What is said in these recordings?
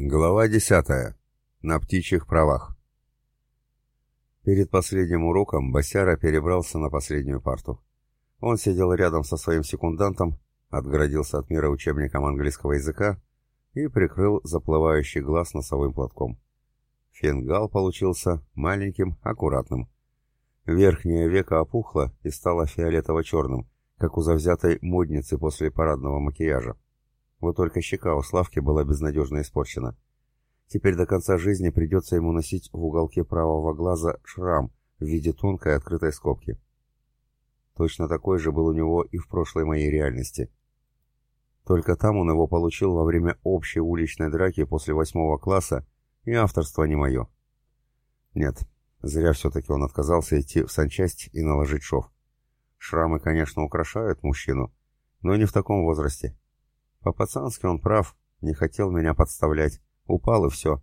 Глава десятая. На птичьих правах. Перед последним уроком Басяра перебрался на последнюю парту. Он сидел рядом со своим секундантом, отгородился от мира учебником английского языка и прикрыл заплывающий глаз носовым платком. Фингал получился маленьким, аккуратным. Верхнее веко опухло и стало фиолетово-черным, как у завзятой модницы после парадного макияжа. Вот только щека у Славки была безнадежно испорчена. Теперь до конца жизни придется ему носить в уголке правого глаза шрам в виде тонкой открытой скобки. Точно такой же был у него и в прошлой моей реальности. Только там он его получил во время общей уличной драки после восьмого класса, и авторство не мое. Нет, зря все-таки он отказался идти в санчасть и наложить шов. Шрамы, конечно, украшают мужчину, но не в таком возрасте. По-пацански он прав, не хотел меня подставлять. Упал и все.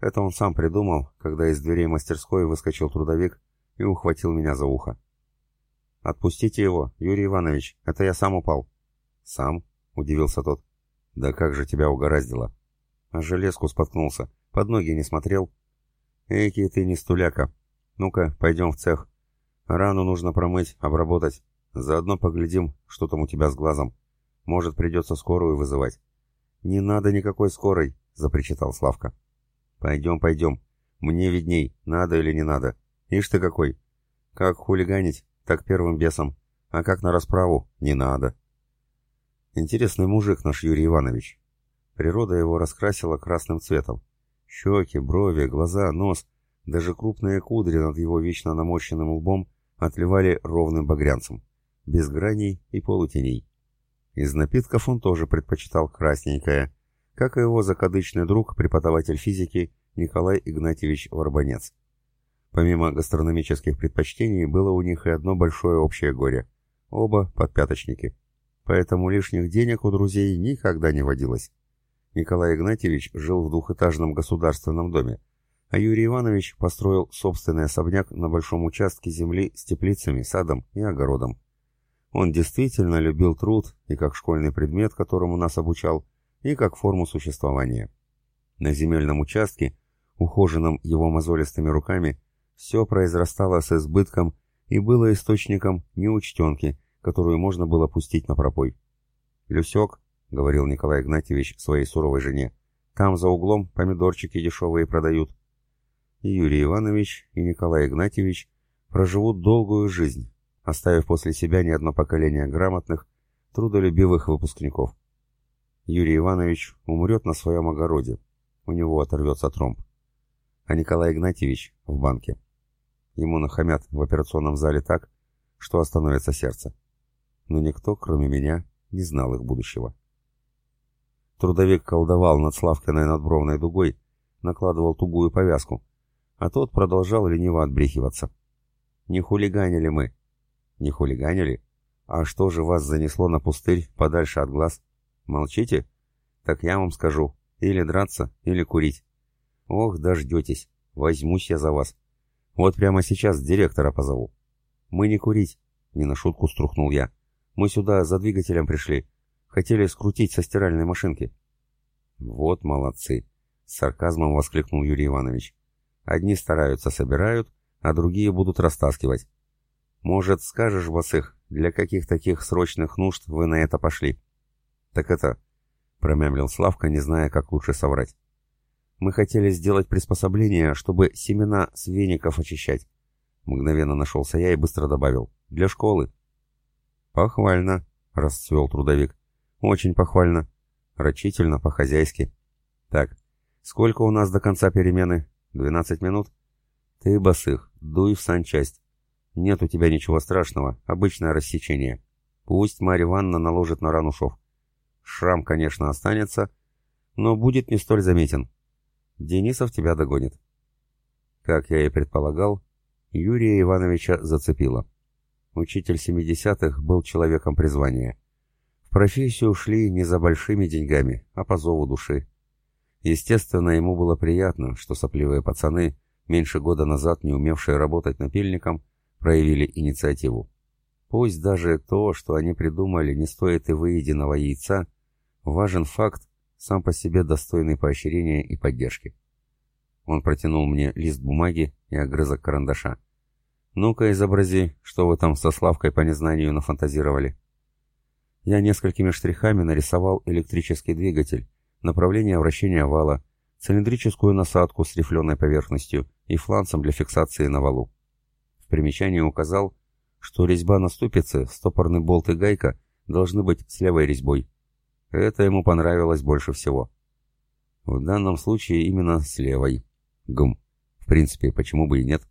Это он сам придумал, когда из дверей мастерской выскочил трудовик и ухватил меня за ухо. «Отпустите его, Юрий Иванович, это я сам упал». «Сам?» — удивился тот. «Да как же тебя угораздило?» А железку споткнулся, под ноги не смотрел. «Эки ты не стуляка. Ну-ка, пойдем в цех. Рану нужно промыть, обработать. Заодно поглядим, что там у тебя с глазом. Может, придется скорую вызывать». «Не надо никакой скорой», — запричитал Славка. «Пойдем, пойдем. Мне видней, надо или не надо. Ишь ты какой. Как хулиганить, так первым бесом. А как на расправу, не надо». Интересный мужик наш Юрий Иванович. Природа его раскрасила красным цветом. Щеки, брови, глаза, нос, даже крупные кудри над его вечно наморщенным лбом отливали ровным багрянцем, без граней и полутеней. Из напитков он тоже предпочитал красненькое, как и его закадычный друг, преподаватель физики Николай Игнатьевич Варбанец. Помимо гастрономических предпочтений, было у них и одно большое общее горе. Оба подпяточники. Поэтому лишних денег у друзей никогда не водилось. Николай Игнатьевич жил в двухэтажном государственном доме, а Юрий Иванович построил собственный особняк на большом участке земли с теплицами, садом и огородом. Он действительно любил труд и как школьный предмет, которому нас обучал, и как форму существования. На земельном участке, ухоженном его мозолистыми руками, все произрастало с избытком и было источником неучтенки, которую можно было пустить на пропой. «Люсек», — говорил Николай Игнатьевич своей суровой жене, — «там за углом помидорчики дешевые продают». И Юрий Иванович, и Николай Игнатьевич проживут долгую жизнь, оставив после себя не одно поколение грамотных, трудолюбивых выпускников. Юрий Иванович умрет на своем огороде, у него оторвется тромб. А Николай Игнатьевич в банке. Ему нахамят в операционном зале так, что остановится сердце. Но никто, кроме меня, не знал их будущего. Трудовик колдовал над Славкиной надбровной дугой, накладывал тугую повязку, а тот продолжал лениво отбрехиваться. «Не хулиганили мы, не хулиганили? А что же вас занесло на пустырь подальше от глаз? Молчите? Так я вам скажу. Или драться, или курить. Ох, дождетесь. Возьмусь я за вас. Вот прямо сейчас директора позову. Мы не курить, не на шутку струхнул я. Мы сюда за двигателем пришли. Хотели скрутить со стиральной машинки. Вот молодцы, с сарказмом воскликнул Юрий Иванович. Одни стараются, собирают, а другие будут растаскивать. Может, скажешь, Басых, для каких таких срочных нужд вы на это пошли? Так это... Промямлил Славка, не зная, как лучше соврать. Мы хотели сделать приспособление, чтобы семена с веников очищать. Мгновенно нашелся я и быстро добавил. Для школы. Похвально, расцвел трудовик. Очень похвально. Рачительно, по-хозяйски. Так, сколько у нас до конца перемены? Двенадцать минут? Ты, Басых, дуй в санчасть. Нет у тебя ничего страшного, обычное рассечение. Пусть Марья Ивановна наложит на рану шов. Шрам, конечно, останется, но будет не столь заметен. Денисов тебя догонит. Как я и предполагал, Юрия Ивановича зацепило. Учитель 70-х был человеком призвания. В профессию ушли не за большими деньгами, а по зову души. Естественно, ему было приятно, что сопливые пацаны, меньше года назад не умевшие работать напильником, проявили инициативу. Пусть даже то, что они придумали, не стоит и выеденного яйца, важен факт, сам по себе достойный поощрения и поддержки. Он протянул мне лист бумаги и огрызок карандаша. «Ну-ка, изобрази, что вы там со Славкой по незнанию нафантазировали». Я несколькими штрихами нарисовал электрический двигатель, направление вращения вала, цилиндрическую насадку с рифленой поверхностью и фланцем для фиксации на валу. В примечании указал, что резьба на ступице, стопорный болт и гайка должны быть с левой резьбой. Это ему понравилось больше всего. В данном случае именно с левой. Гм. В принципе, почему бы и нет?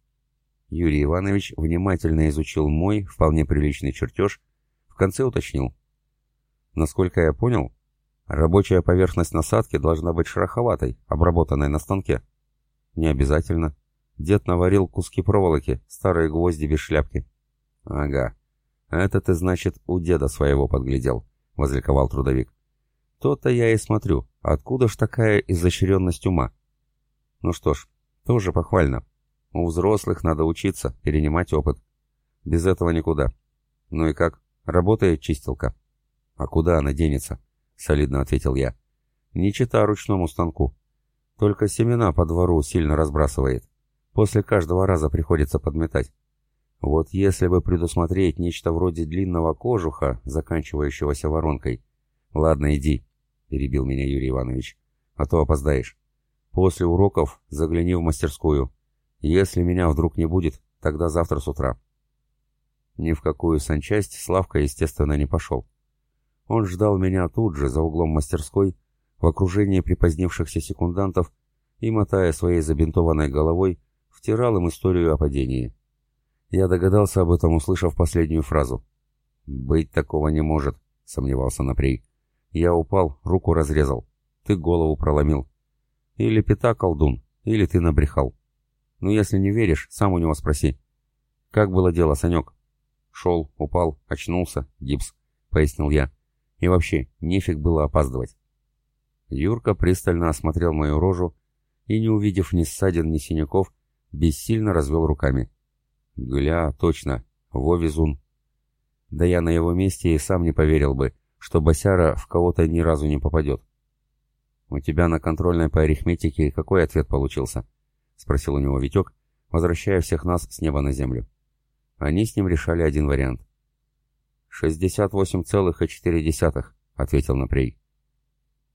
Юрий Иванович внимательно изучил мой, вполне приличный чертеж, в конце уточнил. Насколько я понял, рабочая поверхность насадки должна быть шероховатой, обработанной на станке. Не обязательно. Дед наварил куски проволоки, старые гвозди без шляпки. Ага. Это ты, значит, у деда своего подглядел, возликовал трудовик. То-то я и смотрю, откуда ж такая изощренность ума? Ну что ж, тоже похвально. У взрослых надо учиться, перенимать опыт. Без этого никуда. Ну и как? Работает чистилка? «А куда она денется?» — солидно ответил я. «Не чита ручному станку. Только семена по двору сильно разбрасывает. После каждого раза приходится подметать. Вот если бы предусмотреть нечто вроде длинного кожуха, заканчивающегося воронкой... Ладно, иди, — перебил меня Юрий Иванович, — а то опоздаешь. После уроков загляни в мастерскую. Если меня вдруг не будет, тогда завтра с утра. Ни в какую санчасть Славка, естественно, не пошел. Он ждал меня тут же, за углом мастерской, в окружении припозднившихся секундантов и, мотая своей забинтованной головой, втирал им историю о падении. Я догадался об этом, услышав последнюю фразу. «Быть такого не может», — сомневался Напрей. «Я упал, руку разрезал. Ты голову проломил. Или пята колдун, или ты набрехал. Ну, если не веришь, сам у него спроси. Как было дело, Санек?» «Шел, упал, очнулся, гипс», — пояснил я. И вообще, нефиг было опаздывать. Юрка пристально осмотрел мою рожу и, не увидев ни ссадин, ни синяков, бессильно развел руками. «Гля, точно, Вовизун». Да я на его месте и сам не поверил бы, что Босяра в кого-то ни разу не попадет. «У тебя на контрольной по арифметике какой ответ получился?» — спросил у него Витек, возвращая всех нас с неба на землю. Они с ним решали один вариант. «Шестьдесят восемь целых и четыре десятых», — ответил Напрей.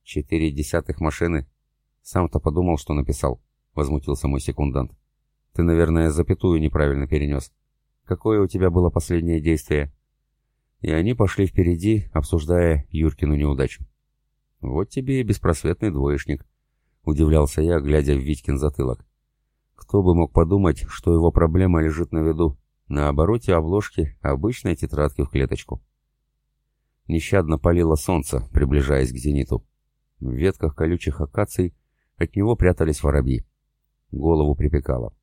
«Четыре десятых машины?» «Сам-то подумал, что написал», — возмутился мой секундант. «Ты, наверное, запятую неправильно перенес. Какое у тебя было последнее действие?» И они пошли впереди, обсуждая Юркину неудачу. «Вот тебе и беспросветный двоечник», — удивлялся я, глядя в Витькин затылок. «Кто бы мог подумать, что его проблема лежит на виду, на обороте обложки обычной тетрадки в клеточку. Нещадно палило солнце, приближаясь к зениту. В ветках колючих акаций от него прятались воробьи. Голову припекало.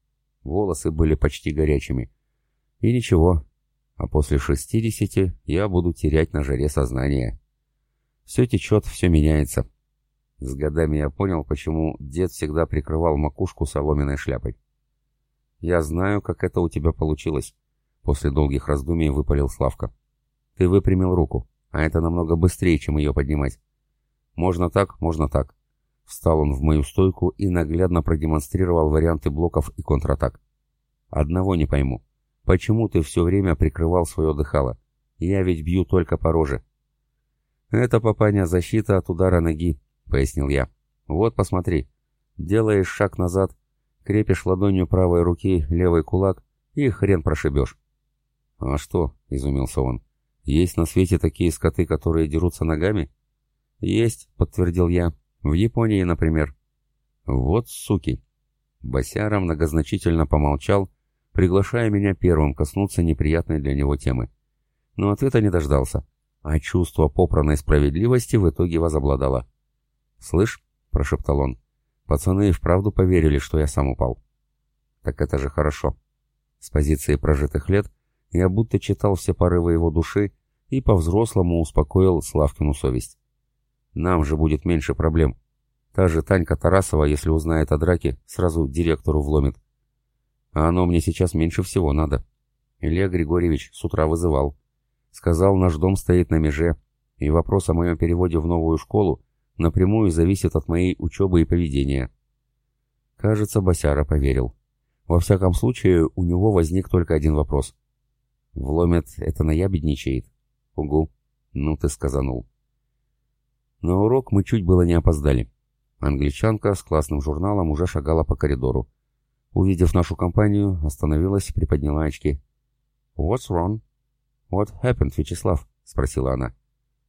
Волосы были почти горячими. И ничего, а после шестидесяти я буду терять на жаре сознание. Все течет, все меняется. С годами я понял, почему дед всегда прикрывал макушку соломенной шляпой. «Я знаю, как это у тебя получилось», — после долгих раздумий выпалил Славка. «Ты выпрямил руку, а это намного быстрее, чем ее поднимать. Можно так, можно так». Встал он в мою стойку и наглядно продемонстрировал варианты блоков и контратак. «Одного не пойму. Почему ты все время прикрывал свое дыхало? Я ведь бью только по роже». «Это, папаня, защита от удара ноги», — пояснил я. «Вот, посмотри. Делаешь шаг назад, Крепишь ладонью правой руки левый кулак и хрен прошибешь. «А что?» — изумился он. «Есть на свете такие скоты, которые дерутся ногами?» «Есть», — подтвердил я. «В Японии, например». «Вот суки!» Босяра многозначительно помолчал, приглашая меня первым коснуться неприятной для него темы. Но ответа не дождался, а чувство попранной справедливости в итоге возобладало. «Слышь», — прошептал он, Пацаны и вправду поверили, что я сам упал. Так это же хорошо. С позиции прожитых лет я будто читал все порывы его души и по-взрослому успокоил Славкину совесть. Нам же будет меньше проблем. Та же Танька Тарасова, если узнает о драке, сразу директору вломит. А оно мне сейчас меньше всего надо. Илья Григорьевич с утра вызывал. Сказал, наш дом стоит на меже, и вопрос о моем переводе в новую школу напрямую зависит от моей учебы и поведения. Кажется, Басяра поверил. Во всяком случае, у него возник только один вопрос. Вломит, это наябедничает? Угу. Ну ты сказанул. На урок мы чуть было не опоздали. Англичанка с классным журналом уже шагала по коридору. Увидев нашу компанию, остановилась, приподняла очки. «What's wrong?» «What happened, Вячеслав?» — спросила она.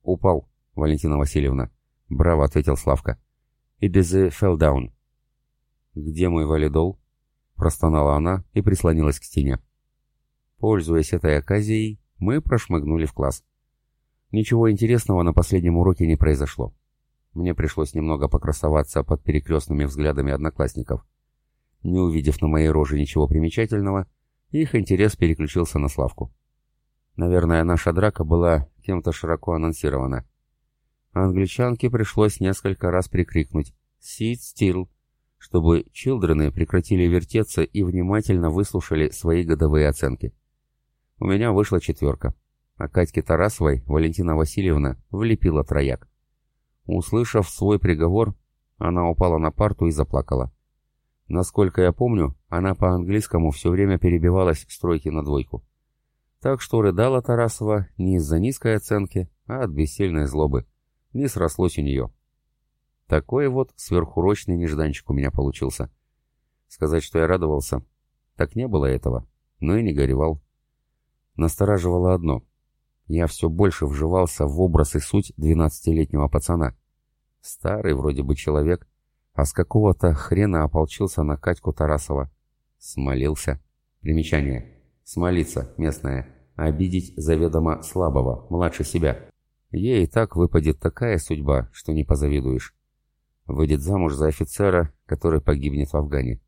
«Упал, Валентина Васильевна». «Браво», — ответил Славка. «It is a fell down». «Где мой валидол?» — простонала она и прислонилась к стене. Пользуясь этой оказией, мы прошмыгнули в класс. Ничего интересного на последнем уроке не произошло. Мне пришлось немного покрасоваться под перекрестными взглядами одноклассников. Не увидев на моей роже ничего примечательного, их интерес переключился на Славку. Наверное, наша драка была кем-то широко анонсирована. Англичанке пришлось несколько раз прикрикнуть «Sit still!», чтобы чилдрены прекратили вертеться и внимательно выслушали свои годовые оценки. У меня вышла четверка, а Катьке Тарасовой Валентина Васильевна влепила трояк. Услышав свой приговор, она упала на парту и заплакала. Насколько я помню, она по-английскому все время перебивалась с тройки на двойку. Так что рыдала Тарасова не из-за низкой оценки, а от бессильной злобы. Не срослось у нее. Такой вот сверхурочный нежданчик у меня получился. Сказать, что я радовался, так не было этого, но и не горевал. Настораживало одно. Я все больше вживался в образ и суть двенадцатилетнего пацана. Старый вроде бы человек, а с какого-то хрена ополчился на Катьку Тарасова. Смолился. Примечание. Смолиться, местное. Обидеть заведомо слабого, младше себя. Ей и так выпадет такая судьба, что не позавидуешь. Выйдет замуж за офицера, который погибнет в Афгане.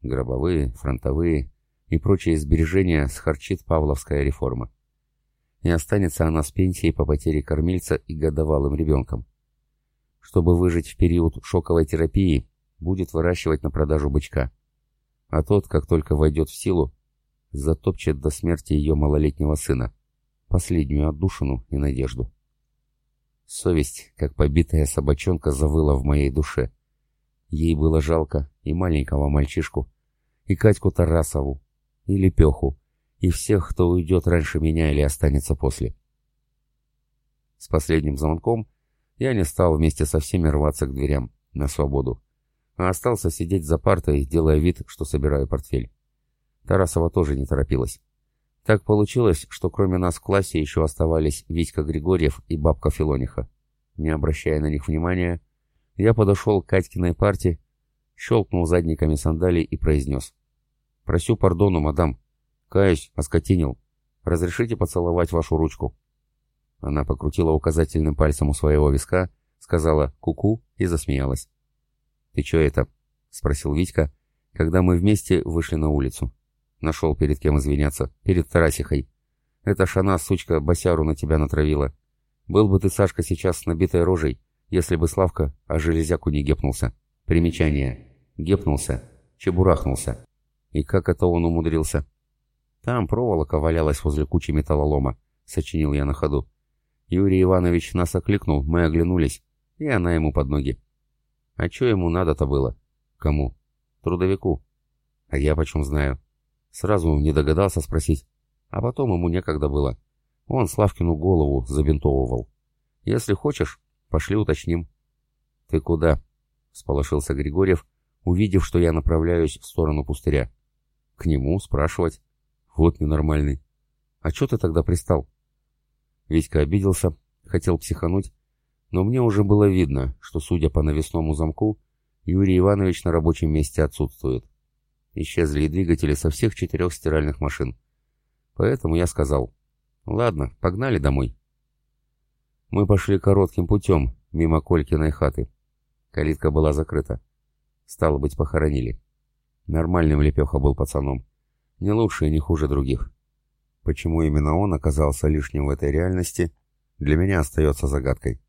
Гробовые, фронтовые и прочие сбережения схарчит Павловская реформа. И останется она с пенсией по потере кормильца и годовалым ребенком чтобы выжить в период шоковой терапии, будет выращивать на продажу бычка. А тот, как только войдет в силу, затопчет до смерти ее малолетнего сына, последнюю отдушину и надежду. Совесть, как побитая собачонка, завыла в моей душе. Ей было жалко и маленького мальчишку, и Катьку Тарасову, и Лепеху, и всех, кто уйдет раньше меня или останется после. С последним звонком я не стал вместе со всеми рваться к дверям, на свободу, а остался сидеть за партой, делая вид, что собираю портфель. Тарасова тоже не торопилась. Так получилось, что кроме нас в классе еще оставались Витька Григорьев и бабка Филониха. Не обращая на них внимания, я подошел к Катькиной парте, щелкнул задниками сандалий и произнес. «Просю пардону, мадам. Каюсь, оскотинил. Разрешите поцеловать вашу ручку?» Она покрутила указательным пальцем у своего виска, сказала «ку-ку» и засмеялась. «Ты чё это?» — спросил Витька, когда мы вместе вышли на улицу. Нашел перед кем извиняться, перед Тарасихой. Эта шана, сучка, босяру на тебя натравила. Был бы ты, Сашка, сейчас с набитой рожей, если бы Славка о железяку не гепнулся. Примечание. Гепнулся. Чебурахнулся. И как это он умудрился? Там проволока валялась возле кучи металлолома, сочинил я на ходу. Юрий Иванович нас окликнул, мы оглянулись, и она ему под ноги. А что ему надо-то было? Кому? Трудовику. А я почем знаю? Сразу не догадался спросить. А потом ему некогда было. Он Славкину голову забинтовывал. Если хочешь, пошли уточним. Ты куда? Сполошился Григорьев, увидев, что я направляюсь в сторону пустыря. К нему спрашивать. Вот ненормальный. А что ты тогда пристал? Витька обиделся, хотел психануть, но мне уже было видно, что, судя по навесному замку, Юрий Иванович на рабочем месте отсутствует. Исчезли двигатели со всех четырех стиральных машин. Поэтому я сказал, «Ладно, погнали домой». Мы пошли коротким путем, мимо Колькиной хаты. Калитка была закрыта. Стало быть, похоронили. Нормальным Лепеха был пацаном. Не лучше и не хуже других. Почему именно он оказался лишним в этой реальности, для меня остается загадкой.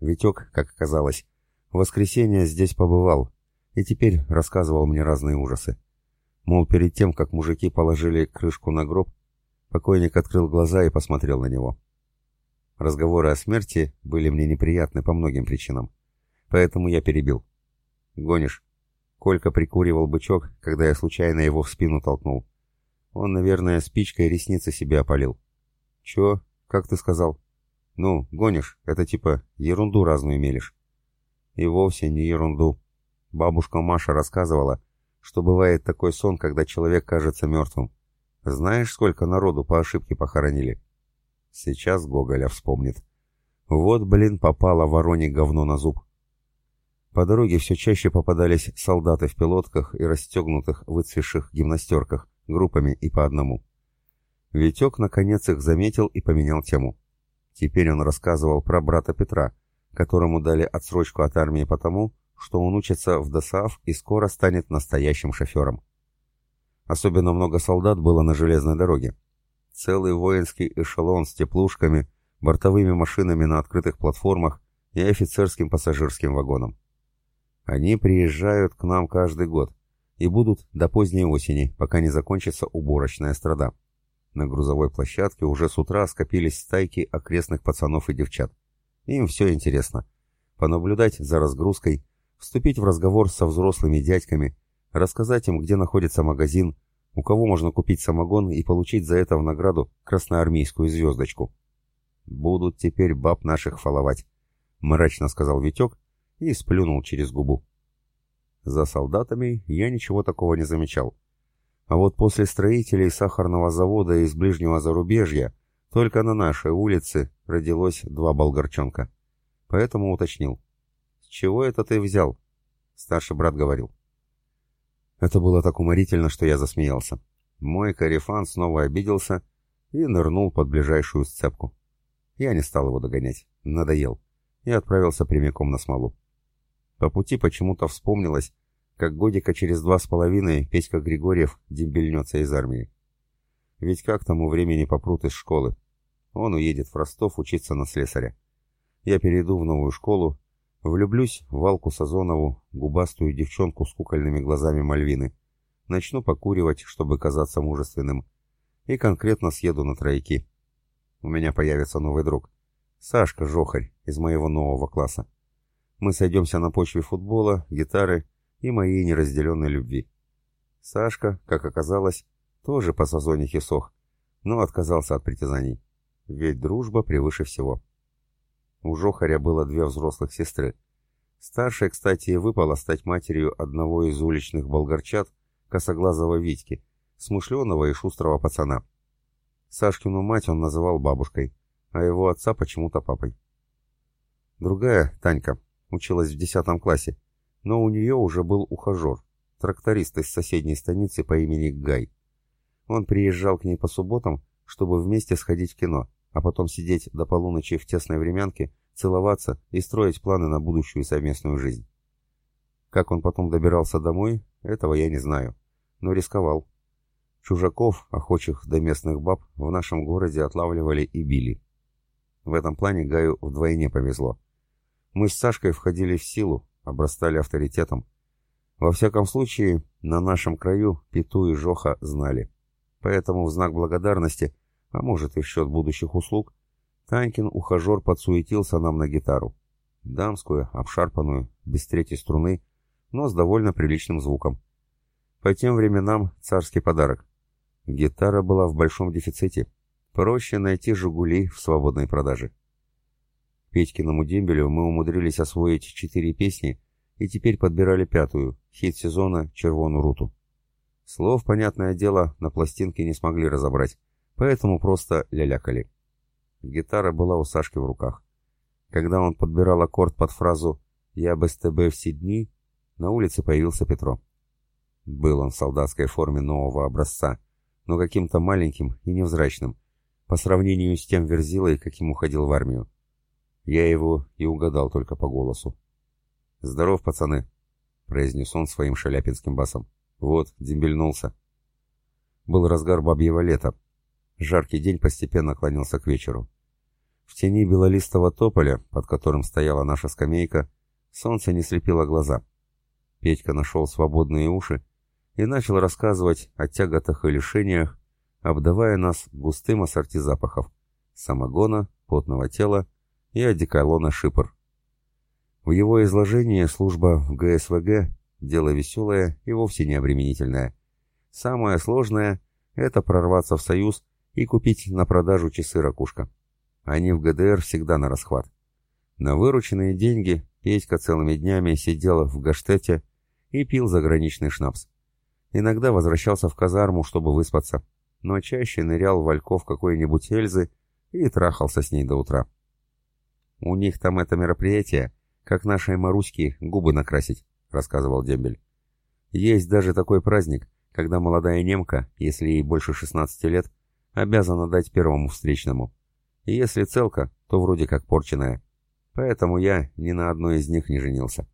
Витек, как оказалось, в воскресенье здесь побывал и теперь рассказывал мне разные ужасы. Мол, перед тем, как мужики положили крышку на гроб, покойник открыл глаза и посмотрел на него. Разговоры о смерти были мне неприятны по многим причинам. поэтому я перебил. Гонишь. Колька прикуривал бычок, когда я случайно его в спину толкнул. Он, наверное, спичкой ресницы себе опалил. Чё? Как ты сказал? Ну, гонишь, это типа ерунду разную мелешь. И вовсе не ерунду. Бабушка Маша рассказывала, что бывает такой сон, когда человек кажется мертвым. Знаешь, сколько народу по ошибке похоронили? Сейчас Гоголя вспомнит. Вот, блин, попало вороне говно на зуб. По дороге все чаще попадались солдаты в пилотках и расстегнутых, выцвевших гимнастерках, группами и по одному. Витек, наконец, их заметил и поменял тему. Теперь он рассказывал про брата Петра, которому дали отсрочку от армии потому, что он учится в ДОСААФ и скоро станет настоящим шофером. Особенно много солдат было на железной дороге. Целый воинский эшелон с теплушками, бортовыми машинами на открытых платформах и офицерским пассажирским вагоном. Они приезжают к нам каждый год и будут до поздней осени, пока не закончится уборочная страда. На грузовой площадке уже с утра скопились стайки окрестных пацанов и девчат. Им все интересно. Понаблюдать за разгрузкой, вступить в разговор со взрослыми дядьками, рассказать им, где находится магазин, у кого можно купить самогон и получить за это в награду красноармейскую звездочку. «Будут теперь баб наших фаловать», — мрачно сказал Витек и сплюнул через губу. За солдатами я ничего такого не замечал. А вот после строителей сахарного завода из ближнего зарубежья только на нашей улице родилось два болгарчонка. Поэтому уточнил. «С чего это ты взял?» Старший брат говорил. Это было так уморительно, что я засмеялся. Мой карифан снова обиделся и нырнул под ближайшую сцепку. Я не стал его догонять. Надоел. И отправился прямиком на смолу. По пути почему-то вспомнилось, как годика через два с половиной Петька Григорьев дембельнется из армии. Ведь как тому времени попрут из школы? Он уедет в Ростов учиться на слесаря. Я перейду в новую школу, влюблюсь в Валку Сазонову, губастую девчонку с кукольными глазами Мальвины. Начну покуривать, чтобы казаться мужественным. И конкретно съеду на тройки. У меня появится новый друг. Сашка Жохарь из моего нового класса. Мы сойдемся на почве футбола, гитары и моей неразделенной любви. Сашка, как оказалось, тоже по сазонихе сох, но отказался от притязаний. Ведь дружба превыше всего. У Жохаря было две взрослых сестры. Старшей, кстати, выпало стать матерью одного из уличных болгарчат, косоглазого Витьки, смышленого и шустрого пацана. Сашкину мать он называл бабушкой, а его отца почему-то папой. Другая, Танька, училась в десятом классе, но у нее уже был ухажер, тракторист из соседней станицы по имени Гай. Он приезжал к ней по субботам, чтобы вместе сходить в кино, а потом сидеть до полуночи в тесной времянке, целоваться и строить планы на будущую совместную жизнь. Как он потом добирался домой, этого я не знаю, но рисковал. Чужаков, охочих до местных баб, в нашем городе отлавливали и били. В этом плане Гаю вдвойне повезло. Мы с Сашкой входили в силу, обрастали авторитетом. Во всяком случае, на нашем краю Пету и Жоха знали. Поэтому в знак благодарности, а может и в счет будущих услуг, Танькин ухажер подсуетился нам на гитару. Дамскую, обшарпанную, без третьей струны, но с довольно приличным звуком. По тем временам царский подарок. Гитара была в большом дефиците. Проще найти «Жигули» в свободной продаже. Петькиному дембелю мы умудрились освоить четыре песни и теперь подбирали пятую, хит сезона «Червону руту». Слов, понятное дело, на пластинке не смогли разобрать, поэтому просто лялякали. Гитара была у Сашки в руках. Когда он подбирал аккорд под фразу «Я без ТБ все дни», на улице появился Петро. Был он в солдатской форме нового образца, но каким-то маленьким и невзрачным, по сравнению с тем верзилой, каким уходил в армию. Я его и угадал только по голосу. «Здоров, пацаны», — произнес он своим шаляпинским басом. «Вот, дембельнулся». Был разгар бабьего лета. Жаркий день постепенно клонился к вечеру. В тени белолистого тополя, под которым стояла наша скамейка, солнце не слепило глаза. Петька нашел свободные уши и начал рассказывать о тяготах и лишениях, обдавая нас густым ассорти запахов — самогона, потного тела и одеколона шипр. В его изложении служба в ГСВГ – дело веселое и вовсе не обременительное. Самое сложное – это прорваться в Союз и купить на продажу часы «Ракушка». Они в ГДР всегда на расхват. На вырученные деньги Петька целыми днями сидел в Гаштете и пил заграничный шнапс. Иногда возвращался в казарму, чтобы выспаться, но чаще нырял в вальков какой-нибудь Эльзы и трахался с ней до утра. «У них там это мероприятие, как нашей Маруське губы накрасить», — рассказывал Дембель. «Есть даже такой праздник, когда молодая немка, если ей больше 16 лет, обязана дать первому встречному. И если целка, то вроде как порченная. Поэтому я ни на одной из них не женился».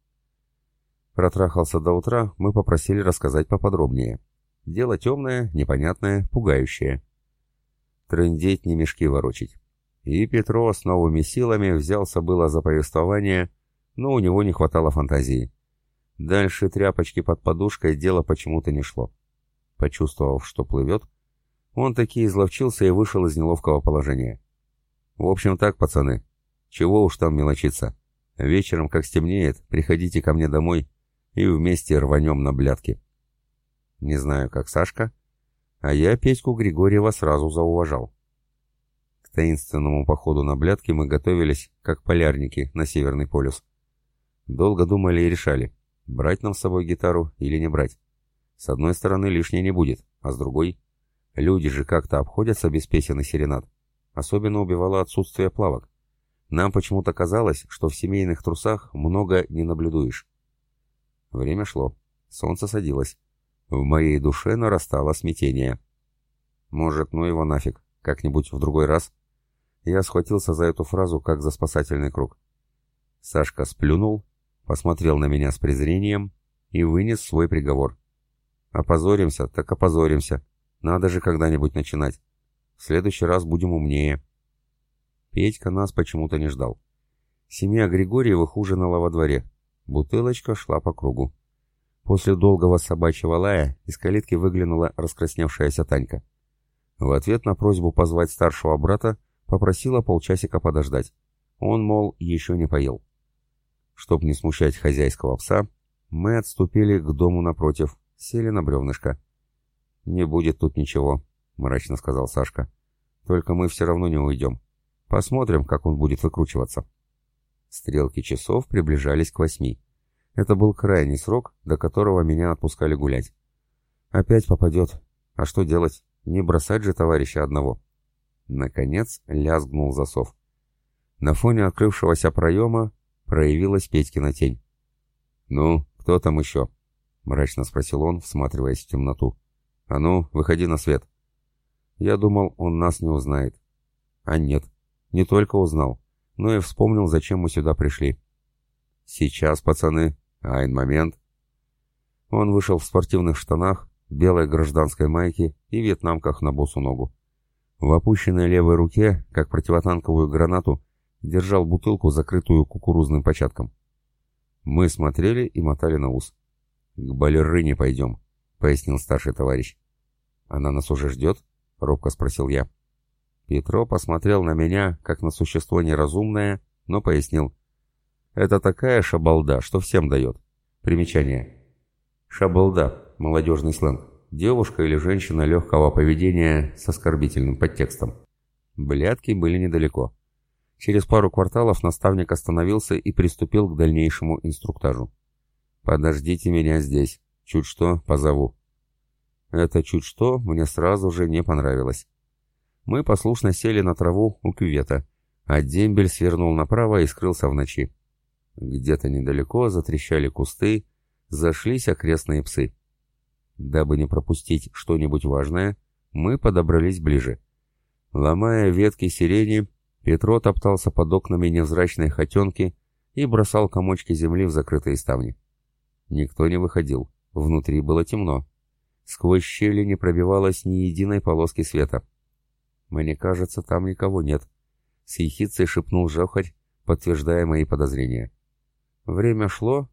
Протрахался до утра, мы попросили рассказать поподробнее. Дело темное, непонятное, пугающее. Трындеть не мешки ворочить. И Петро с новыми силами взялся было за повествование, но у него не хватало фантазии. Дальше тряпочки под подушкой дело почему-то не шло. Почувствовав, что плывет, он таки изловчился и вышел из неловкого положения. «В общем так, пацаны, чего уж там мелочиться. Вечером, как стемнеет, приходите ко мне домой и вместе рванем на блядки. Не знаю, как Сашка, а я Петьку Григорьева сразу зауважал. К таинственному походу на блядки мы готовились, как полярники на Северный полюс. Долго думали и решали, брать нам с собой гитару или не брать. С одной стороны, лишней не будет, а с другой... Люди же как-то обходятся без песен и серенад. Особенно убивало отсутствие плавок. Нам почему-то казалось, что в семейных трусах много не наблюдаешь. Время шло. Солнце садилось. В моей душе нарастало смятение. Может, ну его нафиг, как-нибудь в другой раз? Я схватился за эту фразу, как за спасательный круг. Сашка сплюнул, посмотрел на меня с презрением и вынес свой приговор. Опозоримся, так опозоримся. Надо же когда-нибудь начинать. В следующий раз будем умнее. Петька нас почему-то не ждал. Семья Григорьевых ужинала во дворе. Бутылочка шла по кругу. После долгого собачьего лая из калитки выглянула раскрасневшаяся Танька. В ответ на просьбу позвать старшего брата попросила полчасика подождать. Он, мол, еще не поел. Чтоб не смущать хозяйского пса, мы отступили к дому напротив, сели на бревнышко. «Не будет тут ничего», — мрачно сказал Сашка. «Только мы все равно не уйдем. Посмотрим, как он будет выкручиваться». Стрелки часов приближались к восьми. Это был крайний срок, до которого меня отпускали гулять. Опять попадет. А что делать? Не бросать же товарища одного. Наконец лязгнул засов. На фоне открывшегося проема проявилась Петькина тень. «Ну, кто там еще?» — мрачно спросил он, всматриваясь в темноту. «А ну, выходи на свет». Я думал, он нас не узнает. А нет, не только узнал, но и вспомнил, зачем мы сюда пришли. «Сейчас, пацаны, айн момент». Он вышел в спортивных штанах, белой гражданской майке и вьетнамках на босу ногу. В опущенной левой руке, как противотанковую гранату, держал бутылку, закрытую кукурузным початком. Мы смотрели и мотали на ус. «К балерыне пойдем», — пояснил старший товарищ. «Она нас уже ждет?» — робко спросил я. Петро посмотрел на меня, как на существо неразумное, но пояснил. «Это такая шабалда, что всем дает». Примечание. Шабалда – молодежный сленг. Девушка или женщина легкого поведения с оскорбительным подтекстом. Блядки были недалеко. Через пару кварталов наставник остановился и приступил к дальнейшему инструктажу. «Подождите меня здесь. Чуть что, позову». Это чуть что мне сразу же не понравилось. Мы послушно сели на траву у кювета, а дембель свернул направо и скрылся в ночи. Где-то недалеко затрещали кусты, зашлись окрестные псы. Дабы не пропустить что-нибудь важное, мы подобрались ближе. Ломая ветки сирени, Петро топтался под окнами невзрачной хотенки и бросал комочки земли в закрытые ставни. Никто не выходил, внутри было темно. Сквозь щели не пробивалось ни единой полоски света. «Мне кажется, там никого нет», — с ехицей шепнул Жохарь, подтверждая мои подозрения. Время шло,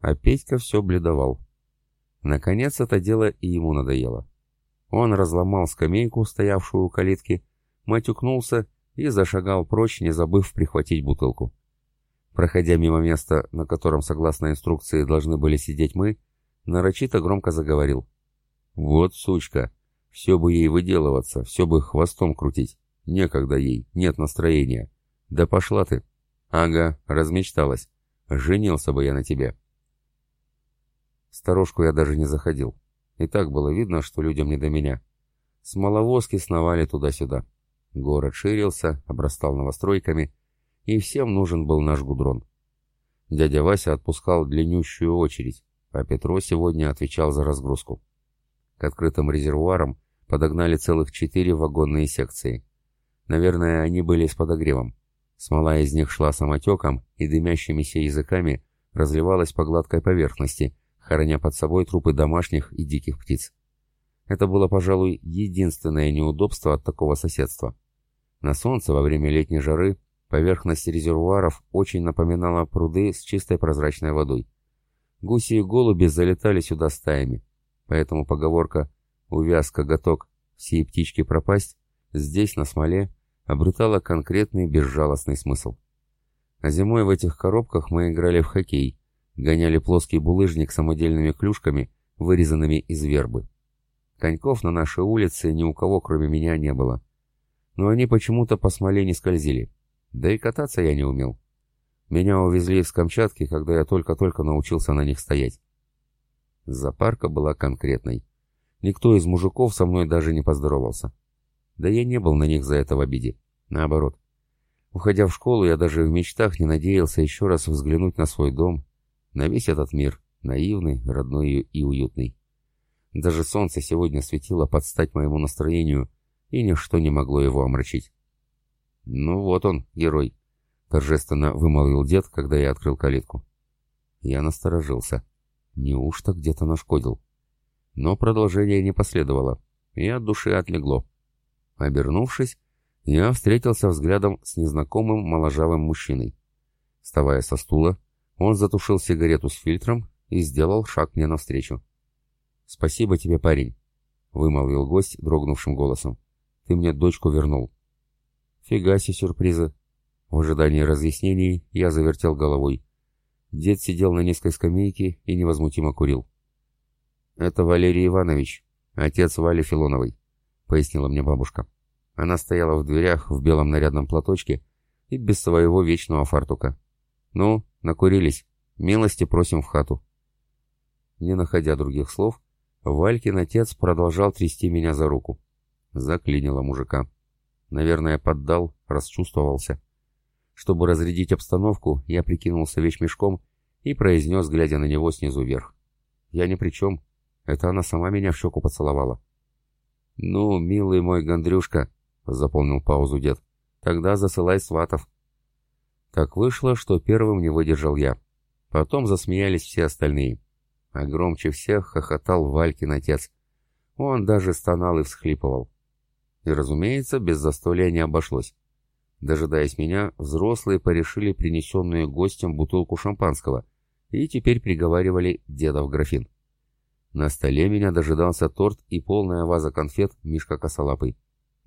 а Петька все бледовал. Наконец это дело и ему надоело. Он разломал скамейку, стоявшую у калитки, матюкнулся и зашагал прочь, не забыв прихватить бутылку. Проходя мимо места, на котором, согласно инструкции, должны были сидеть мы, нарочито громко заговорил. «Вот сучка! Все бы ей выделываться, все бы хвостом крутить. Некогда ей, нет настроения. Да пошла ты!» «Ага, размечталась. Женился бы я на тебе». Сторожку я даже не заходил. И так было видно, что людям не до меня. Смоловозки сновали туда-сюда. Город ширился, обрастал новостройками, и всем нужен был наш гудрон. Дядя Вася отпускал длиннющую очередь, а Петро сегодня отвечал за разгрузку. К открытым резервуарам подогнали целых четыре вагонные секции. Наверное, они были с подогревом. Смола из них шла самотеком и дымящимися языками разливалась по гладкой поверхности, хороня под собой трупы домашних и диких птиц. Это было, пожалуй, единственное неудобство от такого соседства. На солнце во время летней жары поверхность резервуаров очень напоминала пруды с чистой прозрачной водой. Гуси и голуби залетали сюда стаями, поэтому поговорка «увяз коготок, все птички пропасть» здесь, на смоле, обретала конкретный безжалостный смысл. А зимой в этих коробках мы играли в хоккей, гоняли плоский булыжник самодельными клюшками, вырезанными из вербы. Коньков на нашей улице ни у кого, кроме меня, не было. Но они почему-то по смоле не скользили. Да и кататься я не умел. Меня увезли из Камчатки, когда я только-только научился на них стоять. Запарка была конкретной. Никто из мужиков со мной даже не поздоровался. Да я не был на них за это в обиде. Наоборот. Уходя в школу, я даже в мечтах не надеялся еще раз взглянуть на свой дом, на весь этот мир, наивный, родной и уютный. Даже солнце сегодня светило под стать моему настроению, и ничто не могло его омрачить. «Ну вот он, герой», — торжественно вымолвил дед, когда я открыл калитку. Я насторожился. Неужто где-то нашкодил? Но продолжение не последовало, и от души отлегло. Обернувшись, я встретился взглядом с незнакомым моложавым мужчиной. Вставая со стула, он затушил сигарету с фильтром и сделал шаг мне навстречу. «Спасибо тебе, парень», — вымолвил гость дрогнувшим голосом. «Ты мне дочку вернул». Фига себе сюрпризы. В ожидании разъяснений я завертел головой. Дед сидел на низкой скамейке и невозмутимо курил. «Это Валерий Иванович, отец Вали Филоновой», — пояснила мне бабушка. Она стояла в дверях в белом нарядном платочке и без своего вечного фартука. «Ну, накурились. Милости просим в хату». Не находя других слов, Валькин отец продолжал трясти меня за руку. Заклинило мужика. Наверное, поддал, расчувствовался. Чтобы разрядить обстановку, я прикинулся вещмешком и произнес, глядя на него снизу вверх. «Я ни при чем. Это она сама меня в щеку поцеловала». «Ну, милый мой Гондрюшка», — заполнил паузу дед, — «тогда засылай сватов». Так вышло, что первым не выдержал я. Потом засмеялись все остальные. А громче всех хохотал Валькин отец. Он даже стонал и всхлипывал. И, разумеется, без застолья не обошлось. Дожидаясь меня, взрослые порешили принесенную гостям бутылку шампанского и теперь приговаривали деда в графин. На столе меня дожидался торт и полная ваза конфет Мишка Косолапый.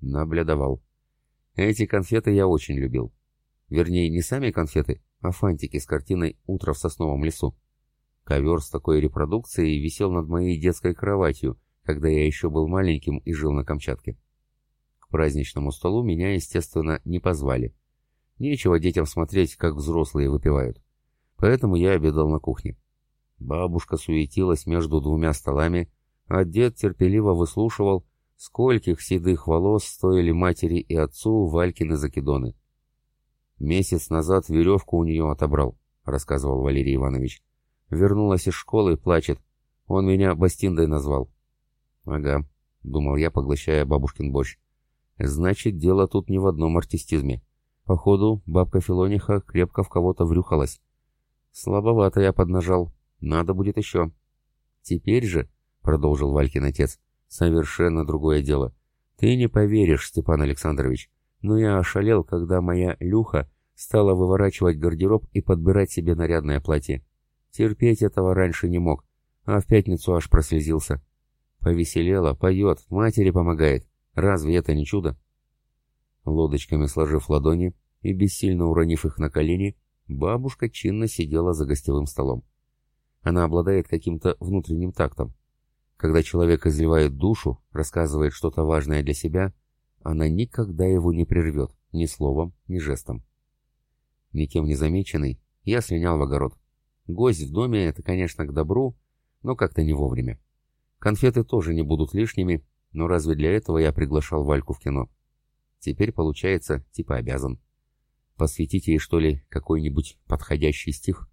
Наблюдовал. Эти конфеты я очень любил. Вернее, не сами конфеты, а фантики с картиной «Утро в сосновом лесу». Ковер с такой репродукцией висел над моей детской кроватью, когда я еще был маленьким и жил на Камчатке. К праздничному столу меня, естественно, не позвали. Нечего детям смотреть, как взрослые выпивают. Поэтому я обедал на кухне. Бабушка суетилась между двумя столами, а дед терпеливо выслушивал, скольких седых волос стоили матери и отцу Валькины закидоны. «Месяц назад веревку у нее отобрал», — рассказывал Валерий Иванович. «Вернулась из школы и плачет. Он меня Бастиндой назвал». «Ага», — думал я, поглощая бабушкин борщ. Значит, дело тут не в одном артистизме. Походу, бабка Филониха крепко в кого-то врюхалась. Слабовато я поднажал. Надо будет еще. Теперь же, — продолжил Валькин отец, — совершенно другое дело. Ты не поверишь, Степан Александрович, но я ошалел, когда моя Люха стала выворачивать гардероб и подбирать себе нарядное платье. Терпеть этого раньше не мог, а в пятницу аж прослезился. Повеселела, поет, матери помогает. Разве это не чудо? Лодочками сложив ладони и бессильно уронив их на колени, Бабушка чинно сидела за гостевым столом. Она обладает каким-то внутренним тактом. Когда человек изливает душу, рассказывает что-то важное для себя, она никогда его не прервет ни словом, ни жестом. Никем не замеченный, я слинял в огород. Гость в доме — это, конечно, к добру, но как-то не вовремя. Конфеты тоже не будут лишними, но разве для этого я приглашал Вальку в кино? Теперь, получается, типа обязан. Посвятить ей, что ли, какой-нибудь подходящий стих?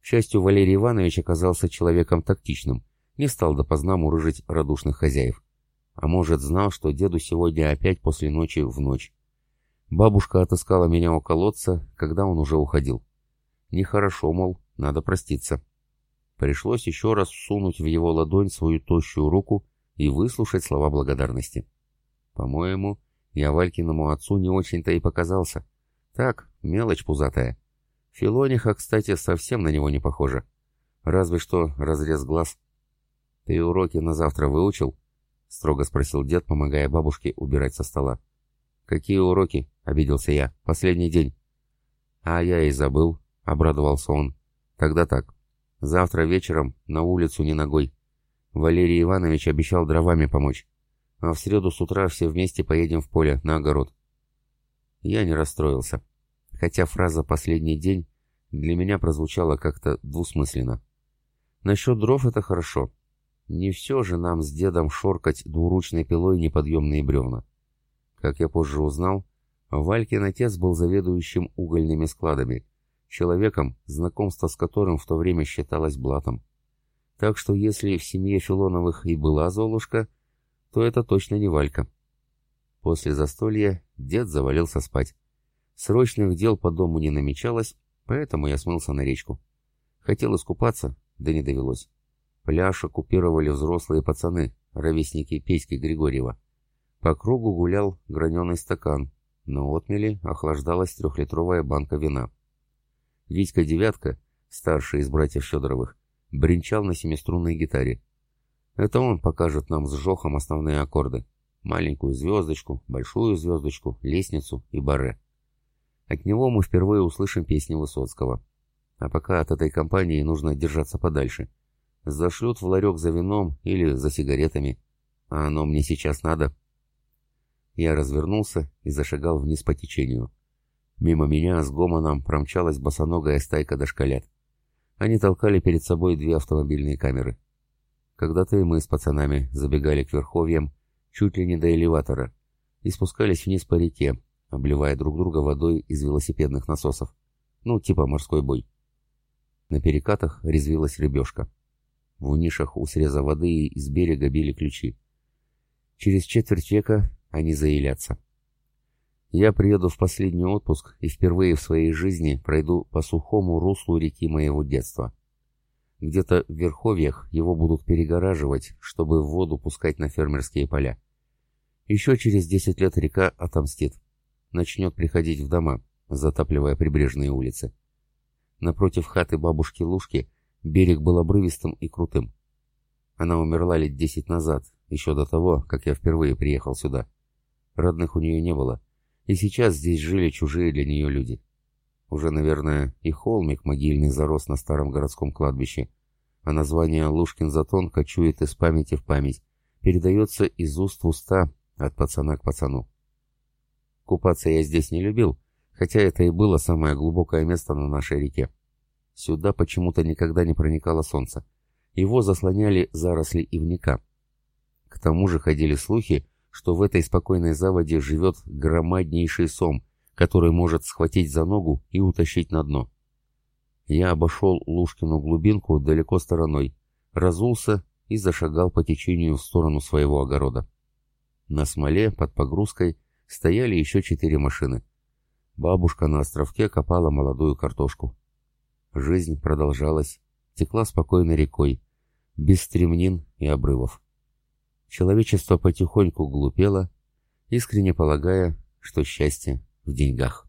К счастью, Валерий Иванович оказался человеком тактичным, не стал допоздна мурыжить радушных хозяев. А может, знал, что деду сегодня опять после ночи в ночь. Бабушка отыскала меня у колодца, когда он уже уходил. Нехорошо, мол, надо проститься. Пришлось еще раз сунуть в его ладонь свою тощую руку и выслушать слова благодарности. По-моему, я Валькиному отцу не очень-то и показался. Так, мелочь пузатая. Филониха, кстати, совсем на него не похожа. Разве что разрез глаз. «Ты уроки на завтра выучил?» — строго спросил дед, помогая бабушке убирать со стола. «Какие уроки?» — обиделся я. «Последний день». «А я и забыл», — обрадовался он. «Тогда так. Завтра вечером на улицу не ногой. Валерий Иванович обещал дровами помочь. А в среду с утра все вместе поедем в поле, на огород». Я не расстроился хотя фраза «последний день» для меня прозвучала как-то двусмысленно. Насчет дров это хорошо. Не все же нам с дедом шоркать двуручной пилой неподъемные бревна. Как я позже узнал, Валькин отец был заведующим угольными складами, человеком, знакомство с которым в то время считалось блатом. Так что если в семье Филоновых и была Золушка, то это точно не Валька. После застолья дед завалился спать. Срочных дел по дому не намечалось, поэтому я смылся на речку. Хотел искупаться, да не довелось. Пляж оккупировали взрослые пацаны, ровесники Петьки Григорьева. По кругу гулял граненый стакан, но отмели охлаждалась трехлитровая банка вина. Витька Девятка, старший из братьев Федоровых, бренчал на семиструнной гитаре. Это он покажет нам с Жохом основные аккорды. Маленькую звездочку, большую звездочку, лестницу и баре. От него мы впервые услышим песни Высоцкого. А пока от этой компании нужно держаться подальше. Зашлют в ларек за вином или за сигаретами. А оно мне сейчас надо. Я развернулся и зашагал вниз по течению. Мимо меня с гомоном промчалась босоногая стайка дошколят. Они толкали перед собой две автомобильные камеры. Когда-то и мы с пацанами забегали к верховьям, чуть ли не до элеватора, и спускались вниз по реке, обливая друг друга водой из велосипедных насосов. Ну, типа морской бой. На перекатах резвилась рыбешка. В нишах у среза воды из берега били ключи. Через четверть века они заилятся. Я приеду в последний отпуск и впервые в своей жизни пройду по сухому руслу реки моего детства. Где-то в верховьях его будут перегораживать, чтобы воду пускать на фермерские поля. Еще через десять лет река отомстит начнет приходить в дома, затапливая прибрежные улицы. Напротив хаты бабушки Лушки берег был обрывистым и крутым. Она умерла лет десять назад, еще до того, как я впервые приехал сюда. Родных у нее не было, и сейчас здесь жили чужие для нее люди. Уже, наверное, и холмик могильный зарос на старом городском кладбище, а название Лушкин затон кочует из памяти в память, передается из уст в уста от пацана к пацану. Купаться я здесь не любил, хотя это и было самое глубокое место на нашей реке. Сюда почему-то никогда не проникало солнце. Его заслоняли заросли ивника. К тому же ходили слухи, что в этой спокойной заводе живет громаднейший сом, который может схватить за ногу и утащить на дно. Я обошел Лушкину глубинку далеко стороной, разулся и зашагал по течению в сторону своего огорода. На смоле под погрузкой стояли еще четыре машины. Бабушка на островке копала молодую картошку. Жизнь продолжалась, текла спокойной рекой, без стремнин и обрывов. Человечество потихоньку глупело, искренне полагая, что счастье в деньгах.